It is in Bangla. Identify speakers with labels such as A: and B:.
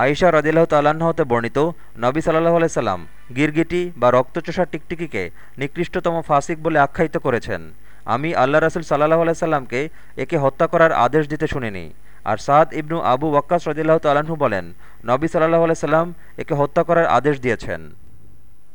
A: আইসা রদিল্লাহ তাল্লাহতে বর্ণিত, নবী সাল্লাহ আলাইসাল্লাম গিরগিটি বা রক্তচোষা টিকটিকিকে নিকৃষ্টতম ফাসিক বলে আখ্যায়িত করেছেন। আমি আল্লাহ রাসুল সাল্লাহ আলাইসাল্লামকে একে হত্যা করার আদেশ দিতে শুনিনি। আর সাদ ইবনু আবু ওয়াক্কাস রদিল্লাহ তাল্লাহ্ন বলেন, নবী সাল্লাহ আলাইসাল্লাম একে হত্যা করার আদেশ দিয়েছেন।